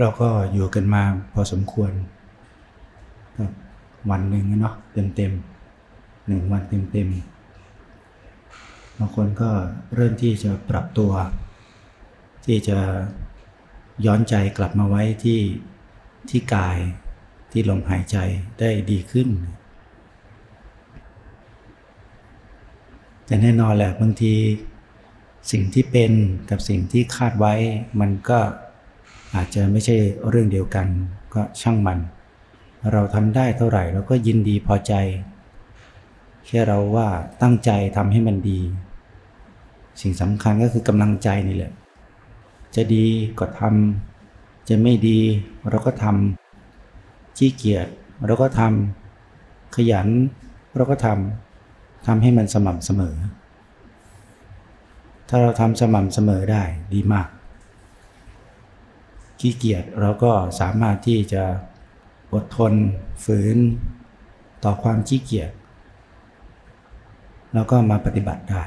เราก็อยู่กันมาพอสมควร วันหนึ่งเนาะเต็มเต็มหนึ่งวันเต็มเต็มบางคนก็เริ่มที่จะปรับตัว ที่จะย้อนใจกลับมาไว้ที่ที่กายที่ลมหายใจได้ดีขึ้น แต่แน่นอนแหละบางทีสิ่งที่เป็นกับสิ่งที่คาดไว้มันก็ อาจจะไม่ใช่เรื่องเดียวกันก็ช่างมัน เราทำได้เท่าไหร่เราก็ยินดีพอใจ แค่เราว่าตั้งใจทำให้มันดี สิ่งสำคัญก็คือกำลังใจนี่แหละ จะดีก็ทำจะไม่ดีเราก็ทำขี้เกียจเราก็ทำขยันเราก็ทำทำให้มันสม่ำเสมอ ถ้าเราทำสม่ำเสมอได้ดีมาก ขี้เกียจเราก็สามารถที่จะอดทนฝืนต่อความขี้เกียจแล้วก็มาปฏิบัติได้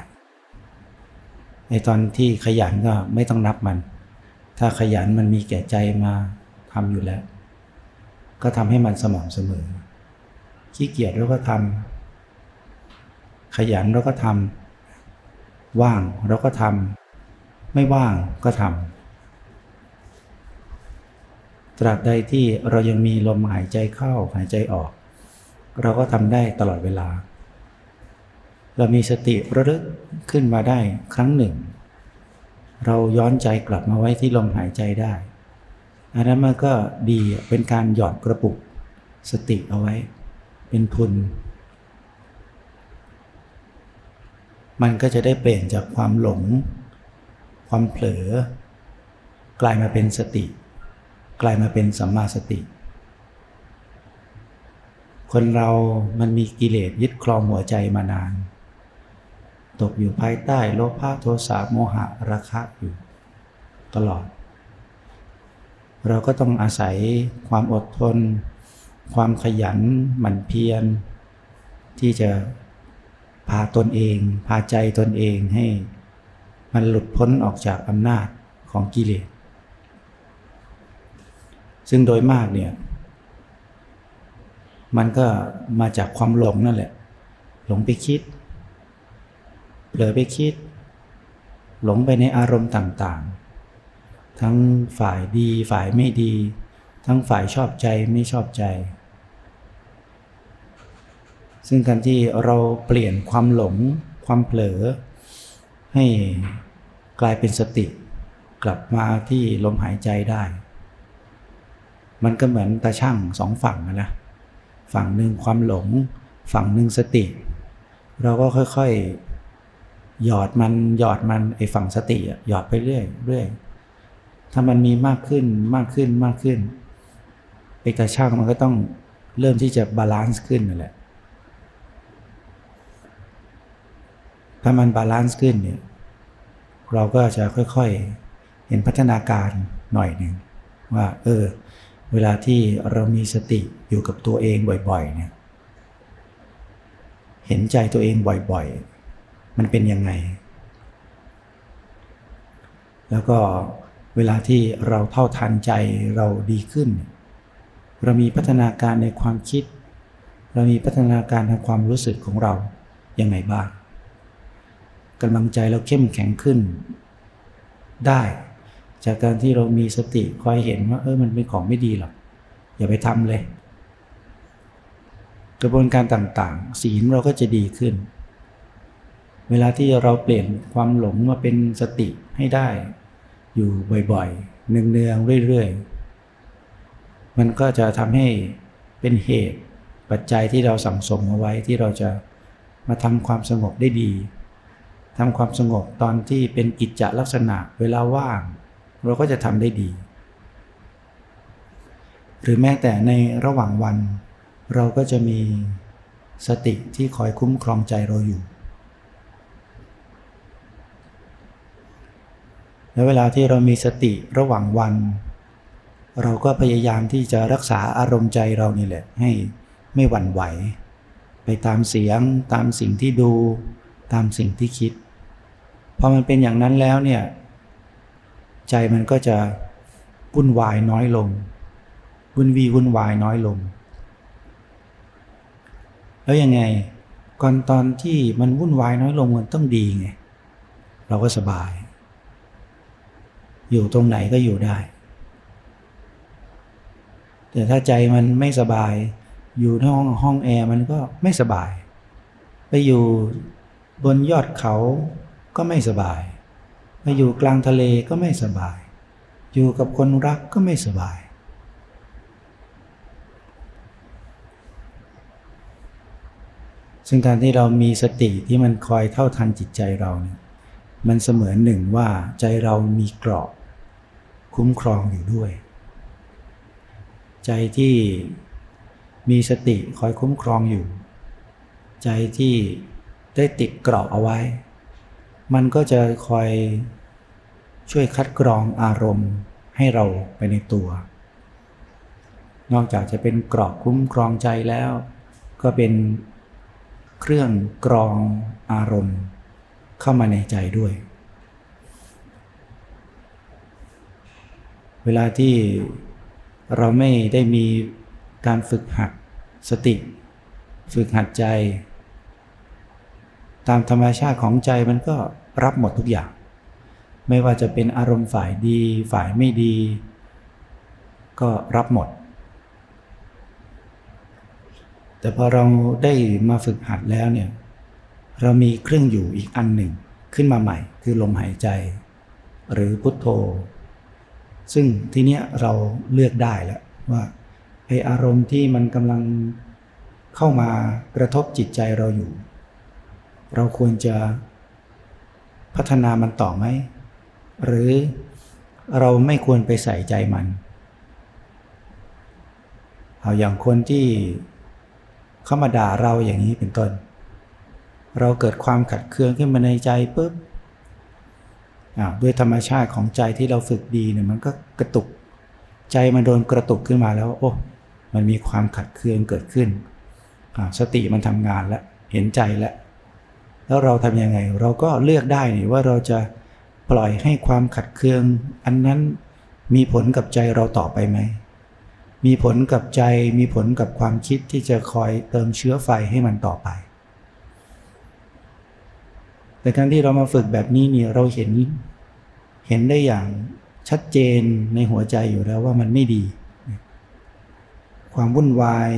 ในตอนที่ขยันก็ไม่ต้องนับมัน ถ้าขยันมันมีแก่ใจมาทำอยู่แล้ว ก็ทำให้มันสม่ำเสมอ ขี้เกียจเราก็ทำขยันเราก็ทำว่างเราก็ทำไม่ว่างก็ทำ ตราบใดที่เรายังมีลมหายใจเข้าหายใจออก เราก็ทำได้ตลอดเวลา เรามีสติระลึกขึ้นมาได้ครั้งหนึ่ง เราย้อนใจกลับมาไว้ที่ลมหายใจได้ อันนั้นมันก็ดีเป็นการหยอดกระปุก สติเอาไว้ เป็นทุน มันก็จะได้เปลี่ยนจากความหลง ความเผลอ กลายมาเป็นสติ ลายมาเป็นสัมมาสติ คนเรามันมีกิเลสยึดครองหัวใจมานาน ตกอยู่ภายใต้โลภะโทสะโมหะราคะอยู่ ตลอด เราก็ต้องอาศัยความอดทน ความขยันหมั่นเพียร ที่จะพาตนเอง พาใจตนเองให้มันหลุดพ้นออกจากอำนาจของกิเลส ซึ่งโดยมากเนี่ย มันก็มาจากความหลงนั่นแหละ หลงไปคิดเผลอไปคิด หลงไปในอารมณ์ต่างๆ ทั้งฝ่ายดีฝ่ายไม่ดี ทั้งฝ่ายชอบใจไม่ชอบใจ ซึ่งการที่เราเปลี่ยนความหลง ความเผลอ ให้กลายเป็นสติ กลับมาที่ลมหายใจได้ มันก็เหมือนตาช่างสองฝั่งนะฝั่งหนึ่งความหลง ฝั่งหนึ่งสติ เราก็ค่อยๆหยอดมันหยอดมันไอ้ฝั่งสติหยอดไปเรื่อยเรื่อยถ้ามันมีมากขึ้นมากขึ้นมากขึ้นไอ้ตาชั่งมันก็ต้องเริ่มที่จะ balance ขึ้นนั่นแหละถ้ามัน balance ขึ้นเนี่ยเราก็จะค่อยๆ เห็นพัฒนาการหน่อยหนึ่งว่า เออ เวลาที่เรามีสติอยู่กับตัวเองบ่อยๆเนี่ยเห็นใจตัวเองบ่อยๆ มันเป็นยังไง แล้วก็เวลาที่เราเท่าทันใจเราดีขึ้น เรามีพัฒนาการในความคิด เรามีพัฒนาการทางความรู้สึกของเรายังไงบ้างกำลังใจเราเข้มแข็งขึ้น ได้ จากการที่เรามีสติคอยเห็นว่า เออมันเป็นของไม่ดีหรอกอย่าไปทำเลย กระบวนการต่างๆ ศีลเราก็จะดีขึ้น เวลาที่เราเปลี่ยนความหลงมาเป็นสติให้ได้ อยู่บ่อยๆเนืองๆเรื่อยๆ มันก็จะทำให้เป็นเหตุปัจจัยที่เราสั่งสมเอาไว้ที่เราจะมาทำความสงบได้ดีทำความสงบตอนที่เป็นกิจจลักษณะเวลาว่าง เราก็จะทำได้ดี หรือแม้แต่ในระหว่างวัน เราก็จะมีสติที่คอยคุ้มครองใจเราอยู่ และเวลาที่เรามีสติระหว่างวัน เราก็พยายามที่จะรักษาอารมณ์ใจเรานี่แหละ ให้ไม่หวั่นไหว ไปตามเสียง ตามสิ่งที่ดู ตามสิ่งที่คิด พอมันเป็นอย่างนั้นแล้วเนี่ย ใจมันก็จะวุ่นวายน้อยลง วุ่นวีวุ่นวายน้อยลง แล้วยังไงก่อนตอนที่มันวุ่นวายน้อยลงมันต้องดีไง เราก็สบาย อยู่ตรงไหนก็อยู่ได้ แต่ถ้าใจมันไม่สบาย อยู่ในห้องห้องแอร์มันก็ไม่สบาย ไปอยู่บนยอดเขาก็ไม่สบาย ไปอยู่กลางทะเลก็ไม่สบาย อยู่กับคนรักก็ไม่สบาย ซึ่งการที่เรามีสติที่มันคอยเท่าทันจิตใจเราเนี่ยมันเสมือนหนึ่งว่าใจเรามีเกรอบคุ้มครองอยู่ด้วย ใจที่มีสติคอยคุ้มครองอยู่ ใจที่ได้ติดเกรอบเอาไว้ มันก็จะคอยช่วยคัดกรองอารมณ์ให้เราไปในตัว นอกจากจะเป็นกรอบคุ้มครองใจแล้ว ก็เป็นเครื่องกรองอารมณ์เข้ามาในใจด้วย เวลาที่เราไม่ได้มีการฝึกหัดสติ ฝึกหัดใจ ตามธรรมชาติของใจมันก็รับหมดทุกอย่าง ไม่ว่าจะเป็นอารมณ์ฝ่ายดีฝ่ายไม่ดี ก็รับหมด แต่พอเราได้มาฝึกหัดแล้วเนี่ยเรามีเครื่องอยู่อีกอันหนึ่งขึ้นมาใหม่ คือลมหายใจ หรือพุทโธ ซึ่งทีเนี้ยเราเลือกได้แล้วว่าไออารมณ์ที่มันกำลังเข้ามากระทบจิตใจเราอยู่ เราควรจะพัฒนามันต่อไหม หรือเราไม่ควรไปใส่ใจมัน เอาอย่างคนที่เข้ามาด่าเราอย่างนี้เป็นต้น เราเกิดความขัดเคืองขึ้นมาในใจปุ๊บด้วยธรรมชาติของใจที่เราฝึกดีเนี่ยมันก็กระตุก ใจมันโดนกระตุกขึ้นมาแล้ว โอ้ มันมีความขัดเคืองเกิดขึ้น สติมันทำงานแล้ว เห็นใจแล้ว แล้วเราทำยังไง เราก็เลือกได้นี่ว่าเราจะปล่อยให้ความขัดเคือง อันนั้นมีผลกับใจเราต่อไปไหม มีผลกับใจมีผลกับความคิดที่จะคอยเติมเชื้อไฟให้มันต่อไป แต่การที่เรามาฝึกแบบนี้นี่เราเห็นเห็นได้อย่างชัดเจนในหัวใจอยู่แล้วว่ามันไม่ดี ความวุ่นวาย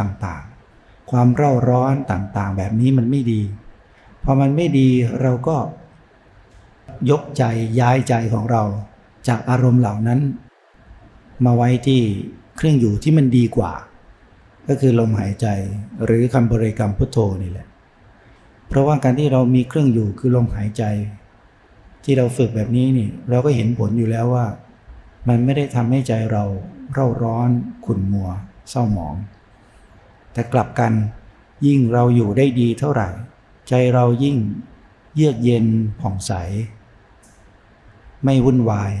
ต่างๆ ความเร่าร้อนต่างๆ แบบนี้มันไม่ดี พอมันไม่ดีเราก็ยกใจย้ายใจของเรา จากอารมณ์เหล่านั้น มาไว้ที่เครื่องอยู่ที่มันดีกว่า ก็คือลมหายใจหรือคำบริกรรมพุทโธนี่แหละ เพราะว่าการที่เรามีเครื่องอยู่คือลมหายใจ ที่เราฝึกแบบนี้นี่เราก็เห็นผลอยู่แล้วว่า มันไม่ได้ทำให้ใจเราเร่าร้อนขุ่นมัว เศร้าหมอง แต่กลับกันยิ่งเราอยู่ได้ดีเท่าไหร่ ใจเรายิ่งเยือกเย็นผ่องใส ไม่วุ่นวาย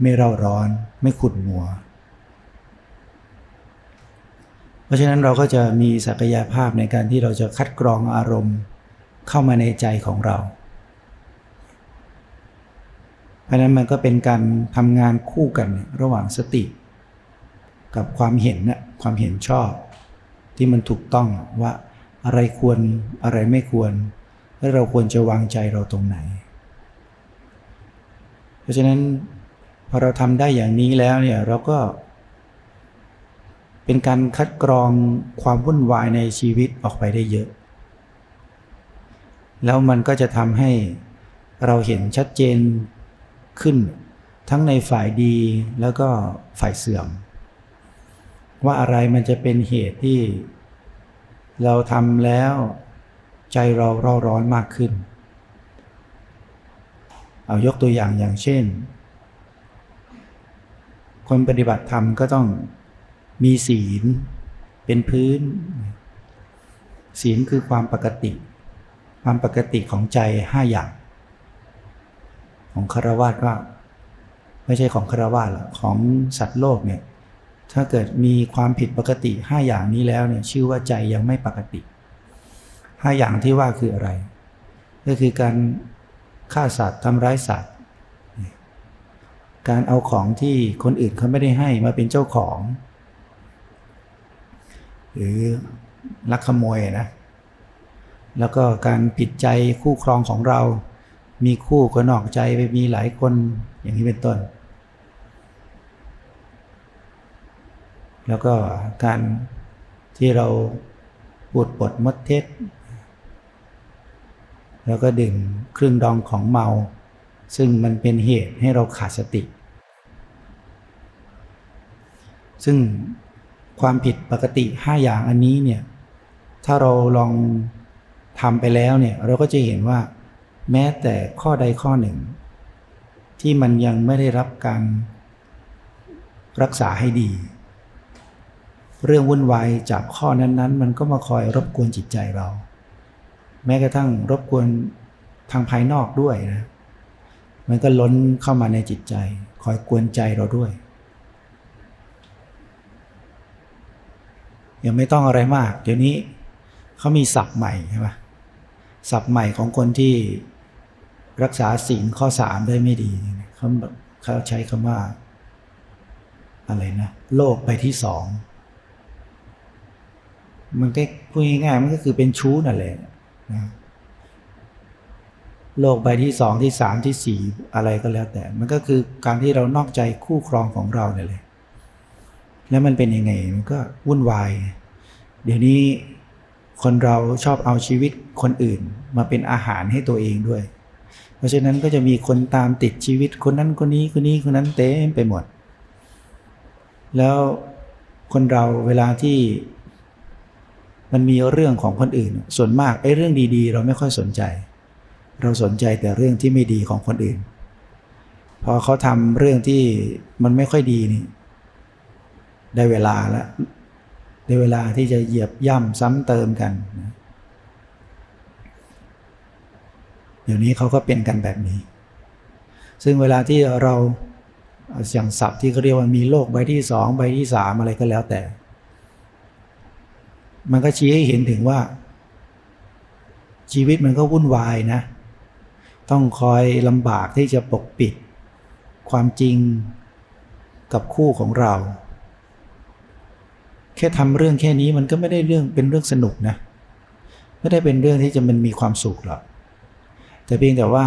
ไม่เร่าร้อน ไม่ขุ่นมัว เพราะฉะนั้นเราก็จะมีศักยภาพในการที่เราจะคัดกรองอารมณ์เข้ามาในใจของเรา เพราะนั้นมันก็เป็นการทำงานคู่กันระหว่างสติ กับความเห็นนะความเห็นชอบ ที่มันถูกต้องว่า อะไรควรอะไรไม่ควร และเราควรจะวางใจเราตรงไหน เพราะฉะนั้นพอเราทำได้อย่างนี้แล้วเนี่ยเราก็ เป็นการคัดกรองความวุ่นวายในชีวิตออกไปได้เยอะ แล้วมันก็จะทำให้เราเห็นชัดเจนขึ้นทั้งในฝ่ายดีแล้วก็ฝ่ายเสื่อม ว่าอะไรมันจะเป็นเหตุที่ เราทำแล้วใจเราเร่าร้อนมากขึ้น เอายกตัวอย่างอย่างเช่น คนปฏิบัติธรรมก็ต้องมีศีลเป็นพื้น ศีลคือความปกติ ความปกติของใจห้าอย่าง ของคารวะก็ ไม่ใช่ของคารวะหรอกของสัตว์โลกเนี่ย ถ้าเกิดมีความผิดปกติ 5 อย่างนี้แล้วเนี่ยชื่อว่าใจยังไม่ปกติ 5 อย่างที่ว่าคืออะไร ก็คือการฆ่าสัตว์ทำร้ายสัตว์ การเอาของที่คนอื่นเขาไม่ได้ให้มาเป็นเจ้าของ หรือลักขโมยนะแล้วก็การผิดใจคู่ครองของเรา มีคู่ก็นอกใจไปมีหลายคนอย่างนี้เป็นต้น แล้วก็การที่เราปวดปดมดเท็จ แล้วก็ดื่มเครื่องดองของเมา ซึ่งมันเป็นเหตุให้เราขาดสติ ซึ่งความผิดปกติ 5 อย่างอันนี้เนี่ย ถ้าเราลองทำไปแล้วเนี่ย เราก็จะเห็นว่า แม้แต่ข้อใดข้อหนึ่ง ที่มันยังไม่ได้รับการรักษาให้ดี เรื่องวุ่นวายจากข้อนั้นๆ มันก็มาคอยรบกวนจิตใจเรา แม้กระทั่งรบกวนทางภายนอกด้วยนะ มันก็ล้นเข้ามาในจิตใจ คอยกวนใจเราด้วย ยังไม่ต้องอะไรมาก เดี๋ยวนี้เขามีศัพท์ใหม่ใช่ปะศัพท์ใหม่ของคนที่รักษาศีลข้อสามได้ไม่ดีเขาเขาใช้คำว่า อะไรนะ โลกไปที่สอง มันก็พูดง่ายๆมันก็คือเป็นชู้นั่นแหละนะโลกใบที่สองที่สามที่สี่อะไรก็แล้วแต่ มันก็คือการที่เรานอกใจคู่ครองของเราเนี่ยเลยแล้วมันเป็นยังไงมันก็วุ่นวาย เดี๋ยวนี้คนเราชอบเอาชีวิตคนอื่น มาเป็นอาหารให้ตัวเองด้วย เพราะฉะนั้นก็จะมีคนตามติดชีวิตคนนั้นคนนี้คนนี้คนนั้นเต็มไปหมด แล้วคนเราเวลาที่ มันมีเรื่องของคนอื่น ส่วนมากไอ้เรื่องดีๆ เราไม่ค่อยสนใจ เราสนใจแต่เรื่องที่ไม่ดีของคนอื่น พอเขาทำเรื่องที่มันไม่ค่อยดีนี่ ได้เวลาแล้วได้เวลาที่จะเหยียบย่ำซ้ำเติมกันเดี๋ยวนี้เขาก็เป็นกันแบบนี้ ซึ่งเวลาที่เราอย่างศัพท์ที่เขาเรียกว่ามีโลกใบที่สองใบที่สามอะไรก็แล้วแต่ มันก็ชี้ให้เห็นถึงว่า ชีวิตมันก็วุ่นวายนะ ต้องคอยลำบากที่จะปกปิด ความจริงกับคู่ของเรา แค่ทำเรื่องแค่นี้มันก็ไม่ได้เรื่องเป็นเรื่องสนุกนะ ไม่ได้เป็นเรื่องที่จะมันมีความสุขหรอกแต่เพียงแต่ว่า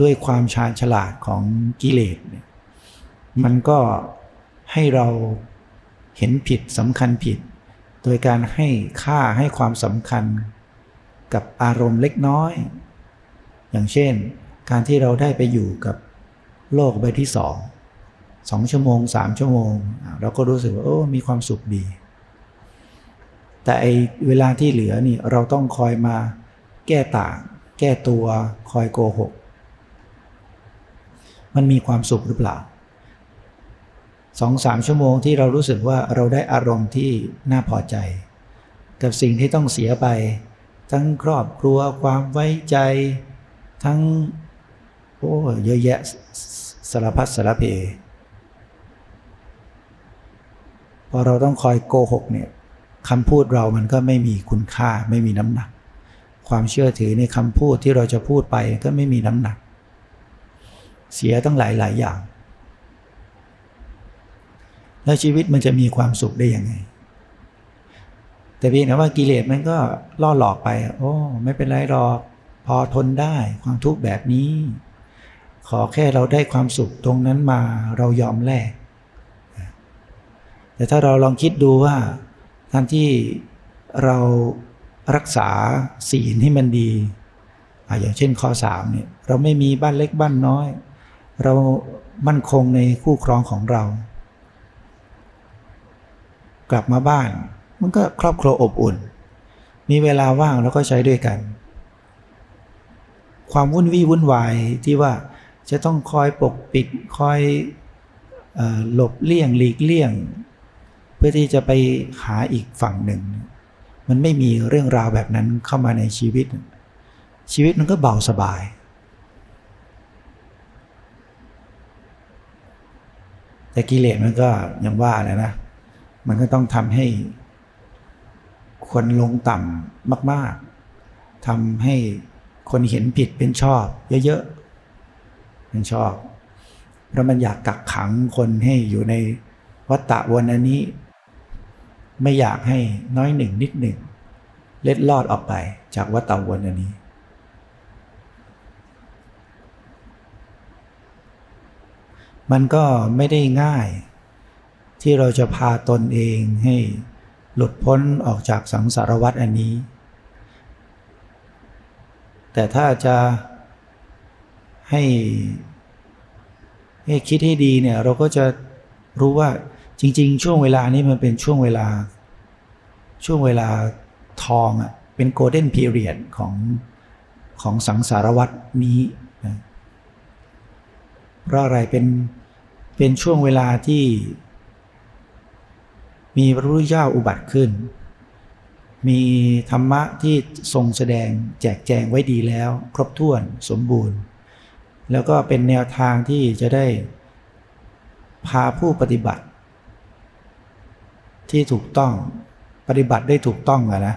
ด้วยความชาญฉลาดของกิเลสเนี่ยมันก็ให้เราเห็นผิดสำคัญผิด โดยการให้ค่าให้ความสำคัญกับอารมณ์เล็กน้อย อย่างเช่น การที่เราได้ไปอยู่กับโลกใบที่สองสองชั่วโมงสามชั่วโมง เราก็รู้สึกว่าโอ้มีความสุขดี แต่ไอเวลาที่เหลือนี่เราต้องคอยมาแก้ต่าง แก้ตัวคอยโกหก มันมีความสุขหรือเปล่า สองสามชั่วโมงที่เรารู้สึกว่าเราได้อารมณ์ที่น่าพอใจ กับสิ่งที่ต้องเสียไป ทั้งครอบครัวความไว้ใจ ทั้งโอ้เยอะแยะสารพัดสารเพพอเราต้องคอยโกหกเนี่ยคำพูดเรามันก็ไม่มีคุณค่าไม่มีน้ำหนัก ความเชื่อถือในคำพูดที่เราจะพูดไปก็ไม่มีน้ำหนัก เสียตั้งหลายหลายอย่าง แล้วชีวิตมันจะมีความสุขได้ยังไง แต่เพียงแต่ว่ากิเลสมันก็ล่อหลอกไป โอ้ ไม่เป็นไรหรอก พอทนได้ความทุกข์แบบนี้ ขอแค่เราได้ความสุขตรงนั้นมาเรายอมแลกแต่ถ้าเราลองคิดดูว่าท่านที่เรารักษาศีลให้มันดีอย่างเช่นข้อสามเนี่ยเราไม่มีบ้านเล็กบ้านน้อย เรามั่นคงในคู่ครองของเรา ลับมาบ้าน มันก็ครอบครัวอบอุ่น มีเวลาว่างแล้วก็ใช้ด้วยกัน ความวุ่นวี่วุ่นวายที่ว่าจะต้องคอยปกปิดคอยหลบเลี่ยงหลีกเลี่ยง เพื่อที่จะไปหาอีกฝั่งหนึ่ง มันไม่มีเรื่องราวแบบนั้นเข้ามาในชีวิต ชีวิตมันก็เบาสบายแต่กิเลสมันก็ยังว่าแหละนะ มันก็ต้องทำให้คนลงต่ำมาก ๆทำให้คนเห็นผิดเป็นชอบ เยอะๆเป็นชอบ เพราะมันอยากกักขังคนให้อยู่ในวัฏฏะวนอันนี้ ไม่อยากให้น้อยหนึ่งนิดหนึ่ง เล็ดลอดออกไปจากวัฏฏะวนอันนี้มันก็ไม่ได้ง่าย ที่เราจะพาตนเองให้หลุดพ้นออกจากสังสารวัฏอันนี้ แต่ถ้าจะให้ให้คิดให้ดีเนี่ยเราก็จะรู้ว่าจริง ๆ ช่วงเวลานี้มันเป็นช่วงเวลา ช่วงเวลาทองอะ่ะเป็นโกลเด้นพีเรียดของของสังสารวัตนี้นะเพราะอะไรเป็นเป็นช่วงเวลาที่ มีพระพุทธเจ้าอุบัติขึ้น มีธรรมะที่ทรงแสดงแจกแจงไว้ดีแล้ว ครบถ้วนสมบูรณ์ แล้วก็เป็นแนวทางที่จะได้พาผู้ปฏิบัติ ที่ถูกต้องปฏิบัติได้ถูกต้องอะนะ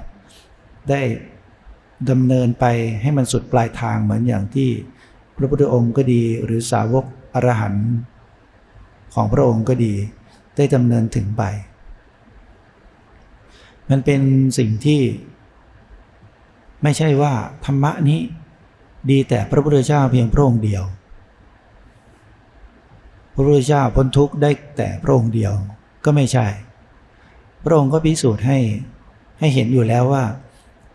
ได้ดำเนินไปให้มันสุดปลายทางเหมือนอย่างที่พระพุทธองค์ก็ดีหรือสาวกอรหันต์ของพระองค์ก็ดี ได้ดำเนินถึงไป มันเป็นสิ่งที่ ไม่ใช่ว่าธรรมะนี้ ดีแต่พระพุทธเจ้าเพียงพระองค์เดียว พระพุทธเจ้าพ้นทุกข์ได้แต่พระองค์เดียวก็ไม่ใช่ พระองค์ก็พิสูจน์ให้ให้เห็นอยู่แล้วว่า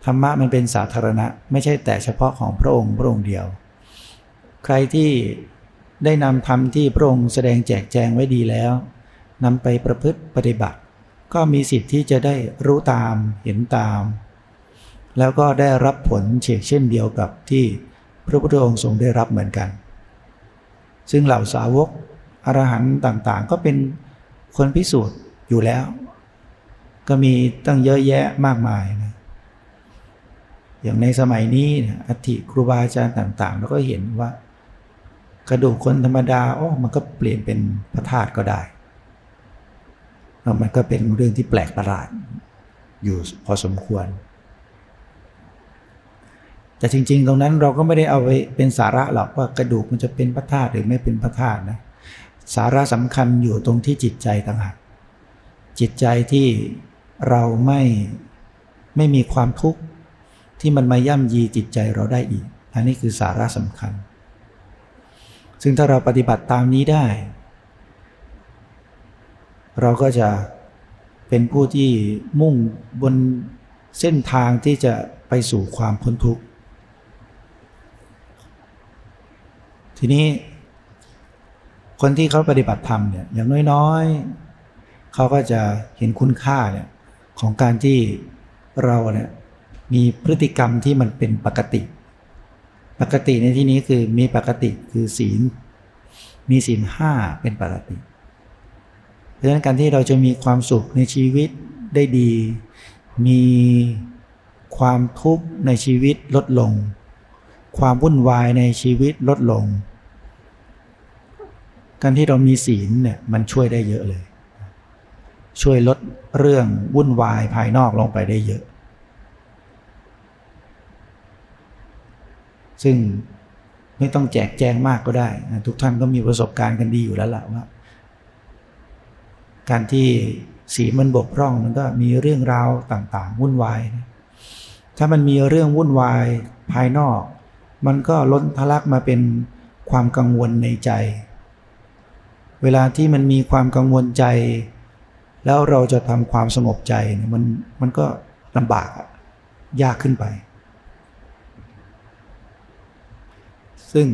ธรรมะมันเป็นสาธารณะ ไม่ใช่แต่เฉพาะของพระองค์พระองค์เดียว ใครที่ได้นำธรรมที่พระองค์แสดงแจกแจงไว้ดีแล้วนำไปประพฤติปฏิบัติ ก็มีสิทธิ์ที่จะได้รู้ตามเห็นตาม แล้วก็ได้รับผลเฉกเช่นเดียวกับที่พระพุทธองค์ทรงได้รับเหมือนกัน ซึ่งเหล่าสาวกอรหันต์ต่างๆ ก็เป็นคนพิสูจน์อยู่แล้ว ก็มีตั้งเยอะแยะมากมายนะอย่างในสมัยนี้อัฐิครูบาอาจารย์ต่างๆ เราก็เห็นว่ากระดูกคนธรรมดาโอ้มันก็เปลี่ยนเป็นพระธาตุก็ได้ มันก็เป็นเรื่องที่แปลกประหลาด อยู่พอสมควร แต่จริง ๆ ตรงนั้นเราก็ไม่ได้เอาไปเป็นสาระหรอกว่ากระดูกมันจะเป็นพระธาตุหรือไม่เป็นพระธาตุนะ สาระสำคัญอยู่ตรงที่จิตใจต่างหากจิตใจที่เราไม่ไม่มีความทุกข์ที่มันมาย่ำยีจิตใจเราได้อีก อันนี้คือสาระสำคัญ ซึ่งถ้าเราปฏิบัติตามนี้ได้ เราก็จะเป็นผู้ที่มุ่งบนเส้นทางที่จะไปสู่ความพ้นทุกข์ ทีนี้ คนที่เขาปฏิบัติธรรมเนี่ยอย่างน้อยๆ เขาก็จะเห็นคุณค่าเนี่ยของการที่เราเนี่ยมีพฤติกรรมที่มันเป็นปกติ ปกติในที่นี้คือมีปกติคือศีล มีศีลห้าเป็นปกติ ราะฉะนั้นการที่เราจะมีความสุขในชีวิตได้ดี มีความทุกข์ในชีวิตลดลง ความวุ่นวายในชีวิตลดลง การที่เรามีศีลเนี่ยมันช่วยได้เยอะเลย ช่วยลดเรื่องวุ่นวายภายนอกลงไปได้เยอะ ซึ่งไม่ต้องแจกแจงมากก็ได้ ทุกท่านก็มีประสบการณ์กันดีอยู่แล้วล่ะว่า การที่สีมันบกพร่องมันก็มีเรื่องราวต่างๆ วุ่นวายนะถ้ามันมีเรื่องวุ่นวายภายนอก มันก็ล้นทะลักมาเป็นความกังวลในใจ เวลาที่มันมีความกังวลใจ แล้วเราจะทำความสงบใจมันมันก็ลำบากยากขึ้นไป ซึ่ง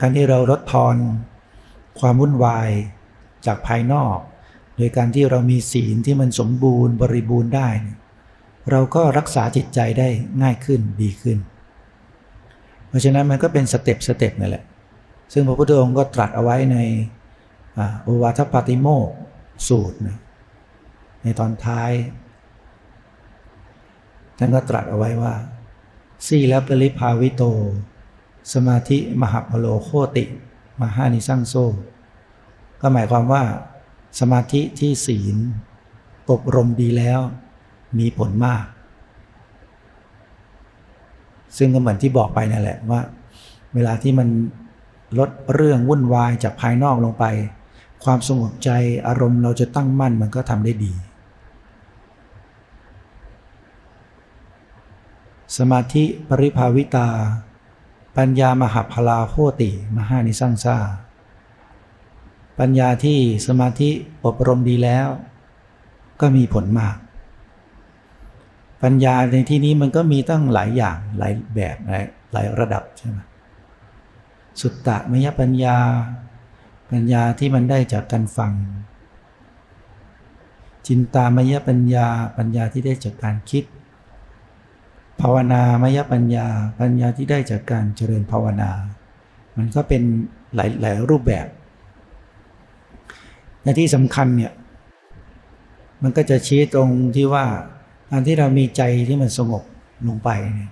การที่เราลดทอนความวุ่นวาย จากภายนอก โดยการที่เรามีศีลที่มันสมบูรณ์บริบูรณ์ได้ เราก็รักษาจิตใจได้ง่ายขึ้นดีขึ้น เพราะฉะนั้นมันก็เป็น step step นั่นแหละ ซึ่งพระพุทธองค์ก็ตรัสเอาไว้ในโอวาทปาติโมกขสูตรนะในตอนท้ายท่านก็ตรัสเอาไว้ว่าสีละปริภาวิโต สมาธิมหัปผะโลโหติ มหานิสังโซ ก็หมายความว่า สมาธิที่ศีลอบรมดีแล้ว มีผลมาก ซึ่งก็เหมือนที่บอกไปนั่นแหละว่า เวลาที่มันลดเรื่องวุ่นวายจากภายนอกลงไป ความสงบใจอารมณ์เราจะตั้งมั่นมันก็ทำได้ดี สมาธิปริภาวิตา ปัญญามหาพลาโหติ มหานิสังซา ปัญญาที่สมาธิอบรมดีแล้ว ก็มีผลมาก ปัญญาในที่นี้มันก็มีตั้งหลายอย่างหลายแบบหลายหลายระดับใช่ไหมสุตตะมยปัญญา ปัญญาที่มันได้จากการฟัง จินตามยปัญญา ปัญญาที่ได้จากการคิด ภาวนามยปัญญา ปัญญาที่ได้จากการเจริญภาวนา มันก็เป็นหลายหลายรูปแบบ ในที่สำคัญเนี่ยมันก็จะชี้ตรงที่ว่าการที่เรามีใจที่มันสงบลงไปเนี่ย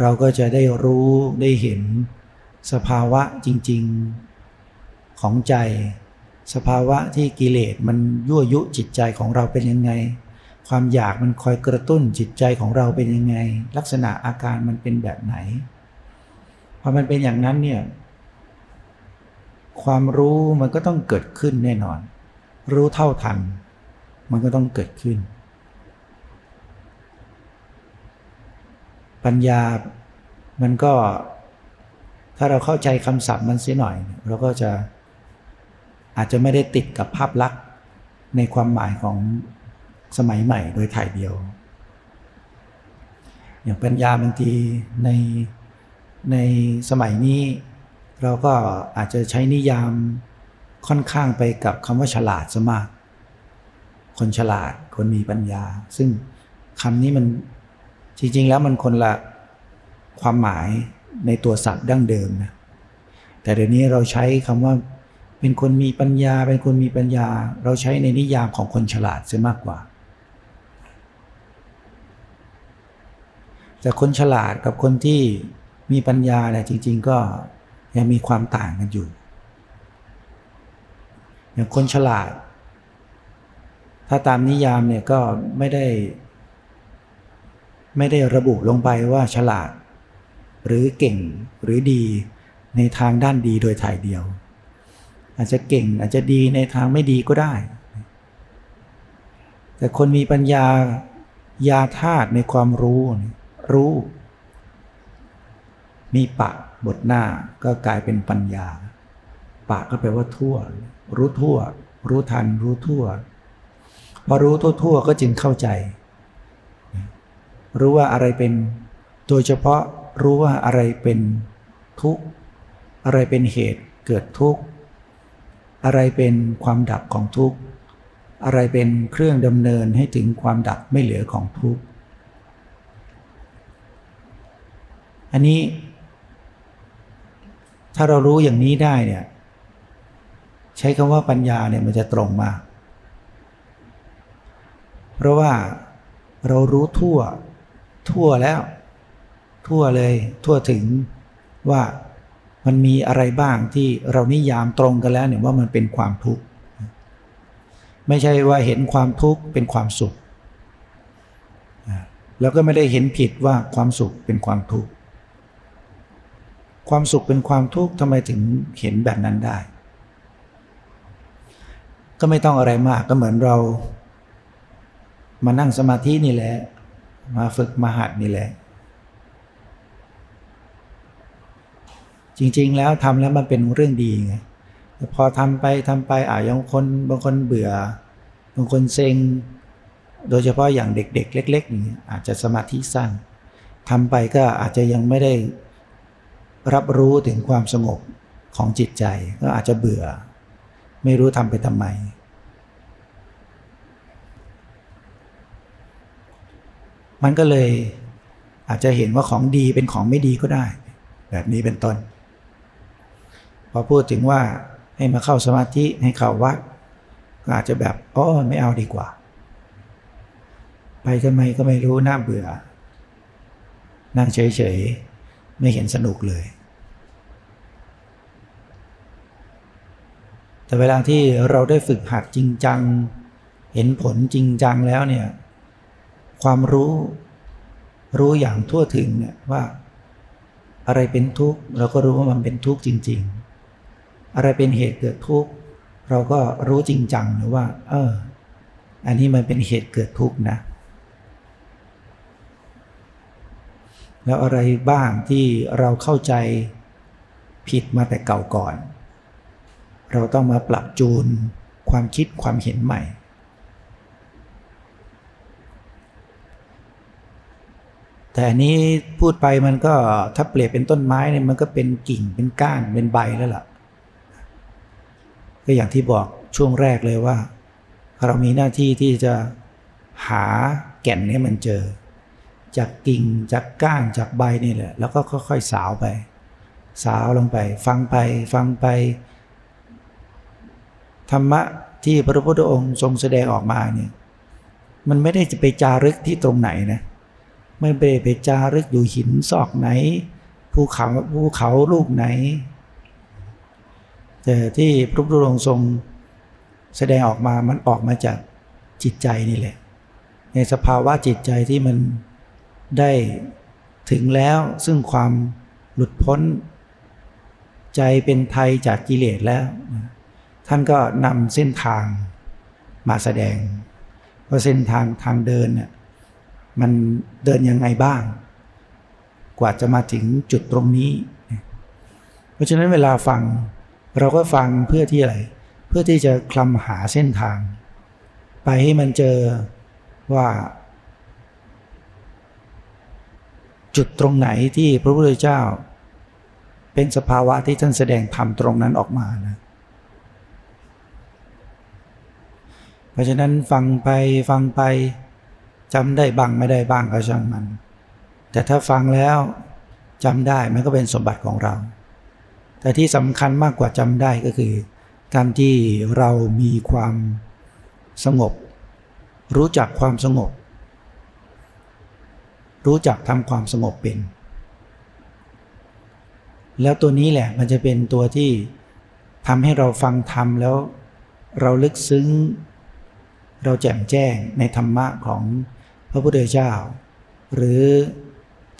เราก็จะได้รู้ได้เห็นสภาวะจริง ๆของใจ สภาวะที่กิเลสมันยั่วยุจิตใจของเราเป็นยังไง ความอยากมันคอยกระตุ้นจิตใจของเราเป็นยังไง ลักษณะอาการมันเป็นแบบไหนพอมันเป็นอย่างนั้นเนี่ย ความรู้มันก็ต้องเกิดขึ้นแน่นอน รู้เท่าทัน มันก็ต้องเกิดขึ้น ปัญญามันก็ถ้าเราเข้าใจคำศัพท์มันเสียหน่อย เราก็จะอาจจะไม่ได้ติดกับภาพลักษณ์ในความหมายของสมัยใหม่โดยถ่ายเดียว อย่างปัญญาบางทีในในสมัยนี้ เราก็อาจจะใช้นิยามค่อนข้างไปกับคำว่าฉลาดซะมาก คนฉลาด คนมีปัญญา ซึ่งคำนี้มันจริง ๆ แล้วมันคนละความหมายในตัวศัพท์ดั้งเดิมนะ แต่เดี๋ยวนี้เราใช้คำว่าเป็นคนมีปัญญา เป็นคนมีปัญญา เราใช้ในนิยามของคนฉลาดซะมากกว่า แต่คนฉลาดกับคนที่มีปัญญาเนี่ยจริง ๆ ก็ ยังมีความต่างกันอยู่ อย่างคนฉลาด ถ้าตามนิยามเนี่ยก็ไม่ได้ ไม่ได้ระบุลงไปว่าฉลาด หรือเก่งหรือดีในทางด้านดีโดยถ่ายเดียว อาจจะเก่งอาจจะดีในทางไม่ดีก็ได้ แต่คนมีปัญญายาธาตุในความรู้ รู้ มีปะ บทหน้าก็กลายเป็นปัญญา ปากก็แปลว่าทั่ว รู้ทั่ว รู้ทัน รู้ทั่ว พอรู้ทั่วทั่วก็จึงเข้าใจ รู้ว่าอะไรเป็น โดยเฉพาะรู้ว่าอะไรเป็นทุกข์ อะไรเป็นเหตุเกิดทุกข์ อะไรเป็นความดับของทุกข์ อะไรเป็นเครื่องดำเนินให้ถึงความดับไม่เหลือของทุกข์ อันนี้ ถ้าเรารู้อย่างนี้ได้เนี่ย ใช้คำว่าปัญญาเนี่ยมันจะตรงมาก เพราะว่าเรารู้ทั่ว ทั่วแล้ว ทั่วเลย ทั่วถึงว่ามันมีอะไรบ้างที่เรานิยามตรงกันแล้วเนี่ยว่ามันเป็นความทุกข์ ไม่ใช่ว่าเห็นความทุกข์เป็นความสุข แล้วก็ไม่ได้เห็นผิดว่าความสุขเป็นความทุกข์ ความสุขเป็นความทุกข์ทำไมถึงเห็นแบบนั้นได้ ก็ไม่ต้องอะไรมากก็เหมือนเรา มานั่งสมาธินี่แหละ มาฝึกมาหัดนี่แหละ จริงๆแล้วทำแล้วมันเป็นเรื่องดีไงพอทำไปทำไปอ่ายังคนบางคนเบื่อบางคนเซ็ง โดยเฉพาะอย่างเด็ก ๆ เล็กๆนี่อาจจะสมาธิสั้นทำไปก็อาจจะยังไม่ได้ รับรู้ถึงความสงบของจิตใจก็อาจจะเบื่อ ไม่รู้ทำไปทำไม มันก็เลยอาจจะเห็นว่าของดีเป็นของไม่ดีก็ได้ แบบนี้เป็นต้น พอพูดถึงว่าให้มาเข้าสมาธิให้เข้าวัดก็อาจจะแบบอ๋อไม่เอาดีกว่า ไปทำไมก็ไม่รู้น่าเบื่อ นั่งเฉยๆ ไม่เห็นสนุกเลย แต่เวลาที่เราได้ฝึกหัดจริงจัง เห็นผลจริงจังแล้วเนี่ย ความรู้รู้อย่างทั่วถึงเนี่ยว่า อะไรเป็นทุกข์เราก็รู้ว่ามันเป็นทุกข์จริง ๆ อะไรเป็นเหตุเกิดทุกข์เราก็รู้จริงจังหรือว่า เออ อันนี้มันเป็นเหตุเกิดทุกข์นะ แล้วอะไรบ้างที่เราเข้าใจผิดมาแต่เก่าก่อน เราต้องมาปรับจูนความคิดความเห็นใหม่ แต่อันนี้พูดไปมันก็ถ้าเปรียบเป็นต้นไม้เนี่ยมันก็เป็นกิ่งเป็นก้านเป็นใบแล้วล่ะ ก็อย่างที่บอกช่วงแรกเลยว่า เรามีหน้าที่ที่จะหาแก่นนี้มันเจอ จากกิ่งจากก้านจากใบนี่แหละ แล้วก็ค่อยๆสาวไป สาวลงไป ฟังไปฟังไป ธรรมะที่พระพุทธองค์ทรงแสดงออกมาเนี่ยมันไม่ได้จะไปจารึกที่ตรงไหนนะไม่ไปไปจารึกอยู่หินซอกไหนภูเขาภูเขาลูกไหน แต่ที่พระพุทธองค์ทรงแสดงออกมามันออกมาจากจิตใจนี่แหละ ในสภาวะจิตใจที่มัน ได้ถึงแล้วซึ่งความหลุดพ้น ใจเป็นไทยจากกิเลสแล้ว ท่านก็นำเส้นทางมาแสดงว่าเส้นทางทางเดินเนี่ยมันเดินยังไงบ้าง กว่าจะมาถึงจุดตรงนี้ เพราะฉะนั้นเวลาฟังเราก็ฟังเพื่อที่อะไร เพื่อที่จะคลำหาเส้นทาง ไปให้มันเจอว่า จุดตรงไหนที่พระพุทธเจ้า เป็นสภาวะที่ท่านแสดงธรรมตรงนั้นออกมานะเพราะฉะนั้นฟังไปฟังไปจำได้บ้างไม่ได้บ้างก็ช่างมัน แต่ถ้าฟังแล้วจำได้มันก็เป็นสมบัติของเรา แต่ที่สำคัญมากกว่าจำได้ก็คือ การที่เรามีความสงบ รู้จักความสงบ รู้จักทำความสงบเป็น แล้วตัวนี้แหละมันจะเป็นตัวที่ทำให้เราฟังธรรมแล้ว เราลึกซึ้ง เราแจ่มแจ้งในธรรมะของพระพุทธเจ้า หรือ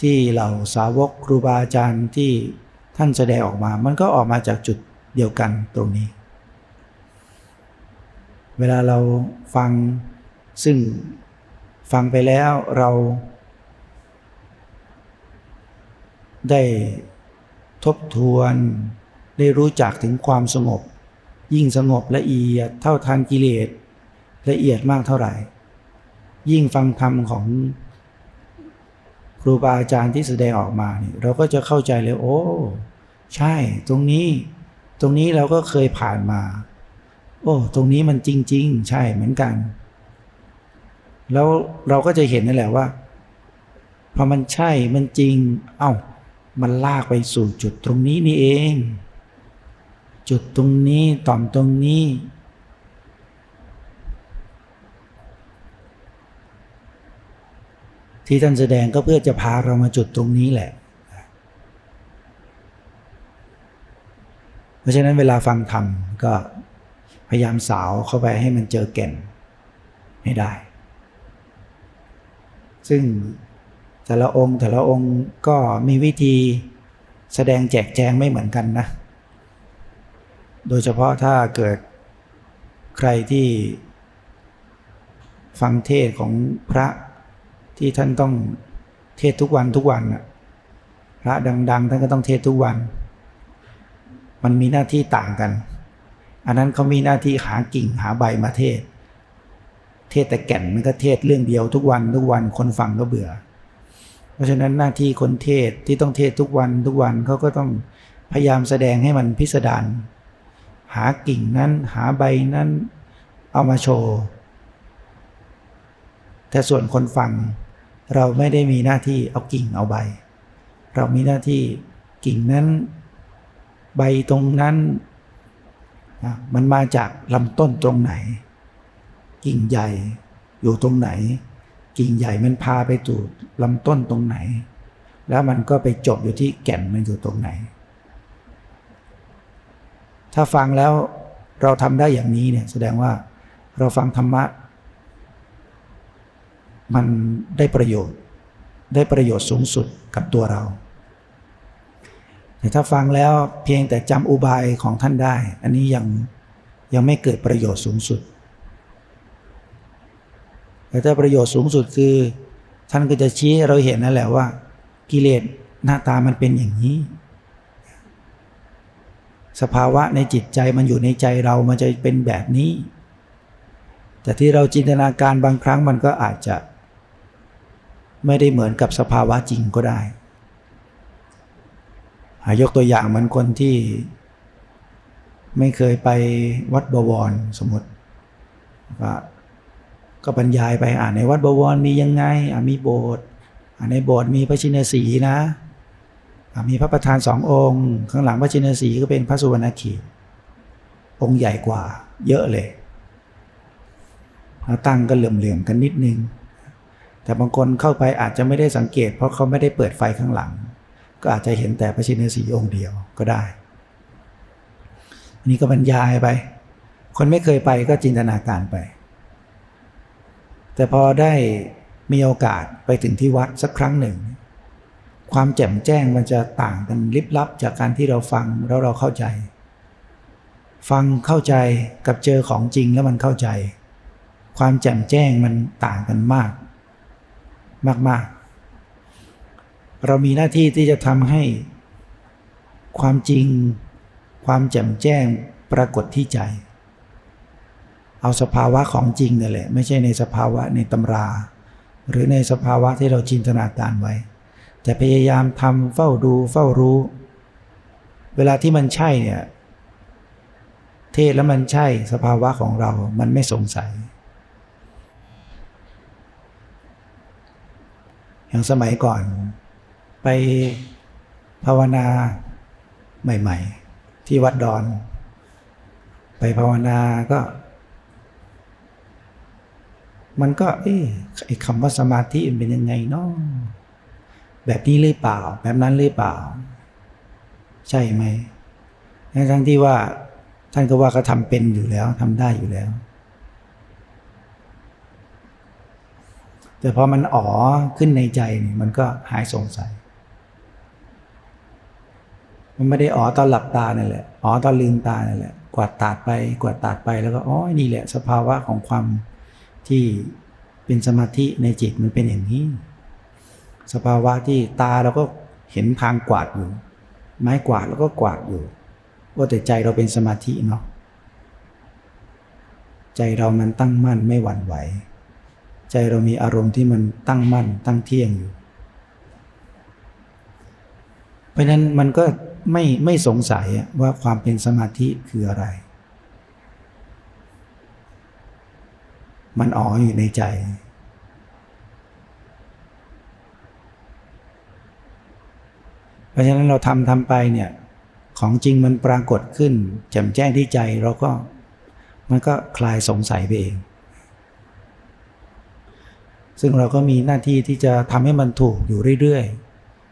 ที่เหล่าสาวกครูบาอาจารย์ที่ท่านแสดงออกมา มันก็ออกมาจากจุดเดียวกันตรงนี้ เวลาเราฟังซึ่งฟังไปแล้วเรา ได้ทบทวนได้รู้จักถึงความสงบ ยิ่งสงบละเอียดเท่าทานกิเลสละเอียดมากเท่าไหร่ ยิ่งฟังธรรมของครูบาอาจารย์ที่แสดงออกมาเนี่ยเราก็จะเข้าใจเลยโอ้ ใช่ ตรงนี้ ตรงนี้เราก็เคยผ่านมา โอ้ ตรงนี้มันจริง ๆ ใช่เหมือนกัน แล้วเราก็จะเห็นนั่นแหละว่าพอมันใช่มันจริง เอา้า มันลากไปสู่จุดตรงนี้นี่เอง จุดตรงนี้ต่อมตรงนี้ ที่ท่านแสดงก็เพื่อจะพาเรามาจุดตรงนี้แหละ เพราะฉะนั้นเวลาฟังธรรมก็พยายามสาวเข้าไปให้มันเจอแก่นให้ได้ ซึ่ง แต่ละองค์แต่ละองค์ก็มีวิธีแสดงแจกแจงไม่เหมือนกันนะ โดยเฉพาะถ้าเกิดใครที่ฟังเทศของพระที่ท่านต้องเทศทุกวันทุกวันนะพระดัง ๆ ท่านก็ต้องเทศทุกวัน มันมีหน้าที่ต่างกัน อันนั้นเขามีหน้าที่หากิ่งหาใบมาเทศ เทศแต่แก่นมันก็เทศเรื่องเดียวทุกวันทุกวันคนฟังก็เบื่อ ราะฉะนั้นหน้าที่คนเทศที่ต้องเทศทุกวันทุกวันเขาก็ต้องพยายามแสดงให้มันพิสดารหากิ่งนั้นหาใบนั้นเอามาโชว์แต่ส่วนคนฟังเราไม่ได้มีหน้าที่เอากิ่งเอาใบ เรามีหน้าที่กิ่งนั้น ใบตรงนั้นมันมาจากลำต้นตรงไหน กิ่งใหญ่อยู่ตรงไหน กิ่งใหญ่มันพาไปสู่ลำต้นตรงไหน แล้วมันก็ไปจบอยู่ที่แก่นมันอยู่ตรงไหน ถ้าฟังแล้วเราทำได้อย่างนี้เนี่ยแสดงว่าเราฟังธรรมะ มันได้ประโยชน์ ได้ประโยชน์สูงสุดกับตัวเรา แต่ถ้าฟังแล้วเพียงแต่จำอุบายของท่านได้ อันนี้ยังยังไม่เกิดประโยชน์สูงสุด แต่ถ้าประโยชน์สูงสุดคือ ท่านก็จะชี้เราเห็นนั่นแหละว่า กิเลสหน้าตามันเป็นอย่างนี้ สภาวะในจิตใจมันอยู่ในใจเรามันจะเป็นแบบนี้ แต่ที่เราจินตนาการบางครั้งมันก็อาจจะ ไม่ได้เหมือนกับสภาวะจริงก็ได้ยกตัวอย่างเหมือนคนที่ ไม่เคยไปวัดบวรสมมติก็ ก็บรรยายไปอ่านในวัดบวรมียังไงอ่ามีโบสถ์อ่าในโบสถ์มีพระชินสีนะอ่ามีพระประธานสององค์ ข้างหลังพระชินสีก็เป็นพระสุวรรณขีองค์ใหญ่กว่าเยอะเลยตั้งก็เหลื่อมๆกันนิดนึง แต่บางคนเข้าไปอาจจะไม่ได้สังเกต เพราะเขาไม่ได้เปิดไฟข้างหลัง ก็อาจจะเห็นแต่พระชินสีองค์เดียวก็ได้อันนี้ก็บรรยายไป คนไม่เคยไปก็จินตนาการไป แต่พอได้มีโอกาสไปถึงที่วัดสักครั้งหนึ่ง ความแจ่มแจ้งมันจะต่างกันลิบลับจากการที่เราฟังแล้วเราเข้าใจ ฟังเข้าใจกับเจอของจริงแล้วมันเข้าใจ ความแจ่มแจ้งมันต่างกันมาก มากๆ เรามีหน้าที่ที่จะทำให้ ความจริง ความแจ่มแจ้งปรากฏที่ใจ เอาสภาวะของจริงนั่นแหละ ไม่ใช่ในสภาวะในตำรา หรือในสภาวะที่เราจินตนาการไว้ แต่พยายามทำเฝ้าดูเฝ้ารู้ เวลาที่มันใช่เนี่ยเทศแล้วมันใช่สภาวะของเรา มันไม่สงสัย อย่างสมัยก่อน ไปภาวนาใหม่ ๆ ที่วัดดอน ไปภาวนาก็ มันก็ เอ๊ะไอ้คำว่าสมาธิมันเป็นยังไงเนาะแบบนี้หรือเปล่า แบบนั้นหรือเปล่า ใช่ไหมทั้งที่ว่า ท่านก็ว่าก็ทำเป็นอยู่แล้วทำได้อยู่แล้ว แต่พอมันอ๋อขึ้นในใจนี่มันก็หายสงสัย มันไม่ได้อ๋อตอนหลับตาเนี่ยแหละอ๋อตอนลืมตาเนี่ยแหละกวาดตาดไปกวาดตาดไปแล้วก็อ๋อนี่แหละ สภาวะของความ ที่เป็นสมาธิในจิตมันเป็นอย่างนี้ สภาวะที่ตาเราก็เห็นทางกวาดอยู่ ไม้กวาดแล้วก็กวาดอยู่ว่าแต่ใจเราเป็นสมาธิเนาะใจเรามันตั้งมั่นไม่หวั่นไหว ใจเรามีอารมณ์ที่มันตั้งมั่นตั้งเที่ยงอยู่ เพราะนั้นมันก็ไม่ไม่สงสัยว่าความเป็นสมาธิคืออะไร มันอ๋ออยู่ในใจ เพราะฉะนั้นเราทำทำไปเนี่ย ของจริงมันปรากฏขึ้นแจ่มแจ้งที่ใจเราก็มันก็คลายสงสัยไปเอง ซึ่งเราก็มีหน้าที่ที่จะทำให้มันถูกอยู่เรื่อย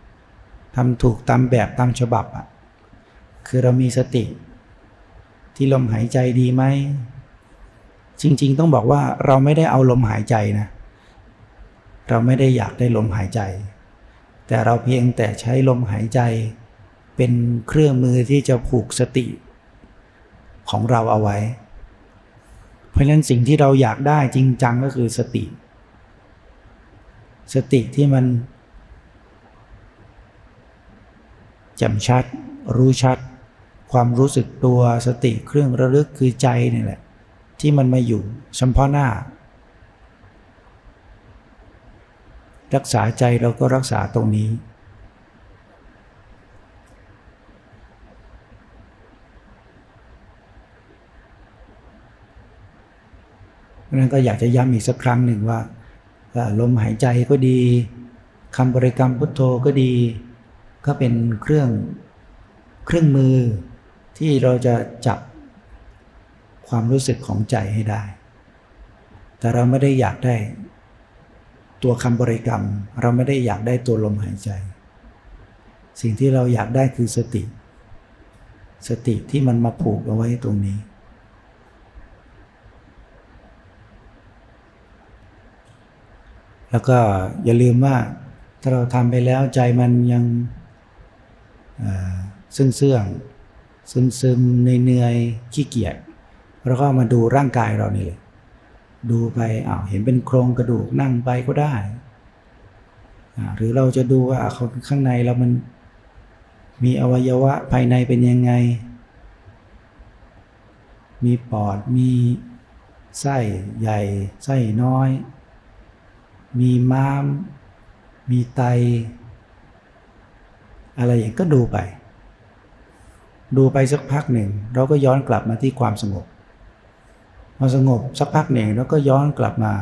ๆทำถูกตามแบบตามฉบับอะคือเรามีสติ ที่ลมหายใจดีไหม จริง ๆ ต้องบอกว่าเราไม่ได้เอาลมหายใจนะ เราไม่ได้อยากได้ลมหายใจ แต่เราเพียงแต่ใช้ลมหายใจ เป็นเครื่องมือที่จะผูกสติ ของเราเอาไว้ เพราะฉะนั้นสิ่งที่เราอยากได้จริงจังก็คือสติ สติที่มันจ่มชัด รู้ชัด ความรู้สึกตัวสติเครื่องระลึกคือใจนี่แหละ ที่มันมาอยู่เฉพาะหน้า รักษาใจเราก็รักษาตรงนี้ นั้นก็อยากจะย้ำอีกสักครั้งหนึ่งว่าลมหายใจก็ดีคำบริกรรมพุทโธก็ดี ก็เป็นเครื่องเครื่องมือที่เราจะจับ ความรู้สึกของใจให้ได้ แต่เราไม่ได้อยากได้ ตัวคำบริกรรม เราไม่ได้อยากได้ตัวลมหายใจ สิ่งที่เราอยากได้คือสติ สติที่มันมาผูกเอาไว้ตรงนี้ แล้วก็อย่าลืมว่าถ้าเราทำไปแล้วใจมันยังซึ่งเสื่องซึมซึมเหนื่อยๆขี้เกียจ แล้วก็มาดูร่างกายเรานี่เลย ดูไปอ้าวเห็นเป็นโครงกระดูกนั่งไปก็ได้ หรือเราจะดูว่าข้างในเรามันมีอวัยวะภายในเป็นยังไง มีปอด มีไส้ใหญ่ ไส้น้อย มีม้าม มีไต อะไรอย่างก็ดูไป ดูไปสักพักหนึ่ง เราก็ย้อนกลับมาที่ความสงบ พอสงบสักพักหนึ่งแล้วก็ย้อนกลับมา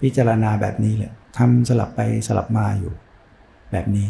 พิจารณาแบบนี้เลยทำสลับไปสลับมาอยู่แบบนี้